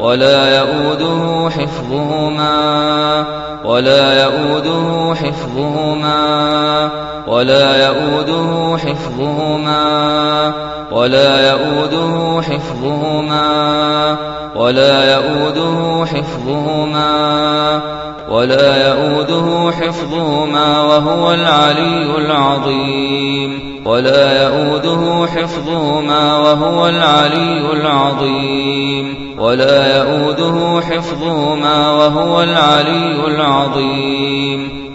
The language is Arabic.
ولا يؤوده حفظهما ولا يؤوده حفظهما ولا يؤوده حفظهما ولا يؤوده حفظهما ولا يؤوده حفظهما ولا يؤوده حفظهما وهو العلي العظيم. ولا يؤوده حفظهما وهو العلي العظيم. ولا يؤوده حفظهما وهو العلي العظيم.